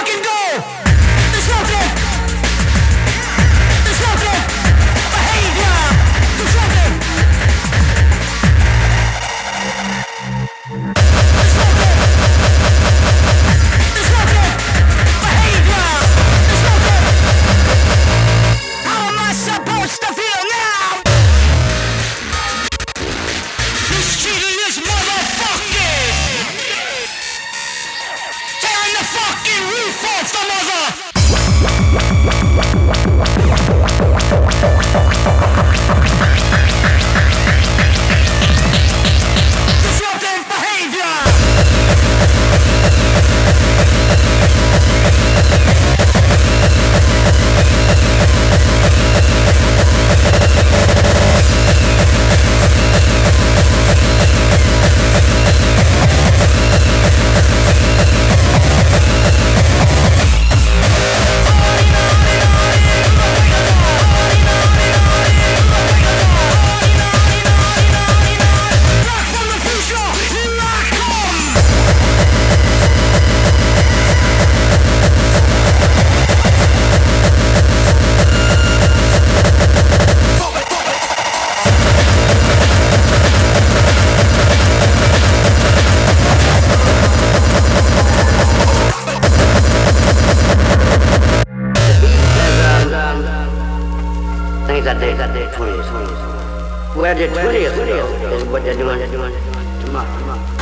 fucking go! fucking roof off the mother! Where the 20th is what they're doing tomorrow.